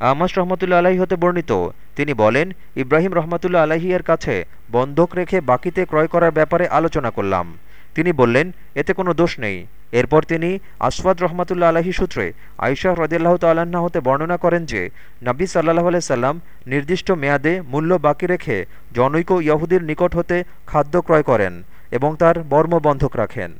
আমাস রহমতুল্লা আলাহি হতে বর্ণিত। তিনি বলেন, ইব্রাহিম রহমতুল্লা আলাহি এর কাছে বন্ধক রেখে বাকিতে ক্রয় করার ব্যাপারে আলোচনা করলাম। তিনি বললেন, এতে কোনো দোষ নেই। এরপর তিনি আসফাদ রহমাতুল্লা আলাহি সূত্রে আইসা রদিয়াল্লাহ তাল্লাহ্না হতে বর্ণনা করেন যে, নাবী সাল্লাহ সাল্লাম নির্দিষ্ট মেয়াদে মূল্য বাকি রেখে জনৈক ইয়াহুদির নিকট হতে খাদ্য ক্রয় করেন এবং তার বর্ম বন্ধক রাখেন।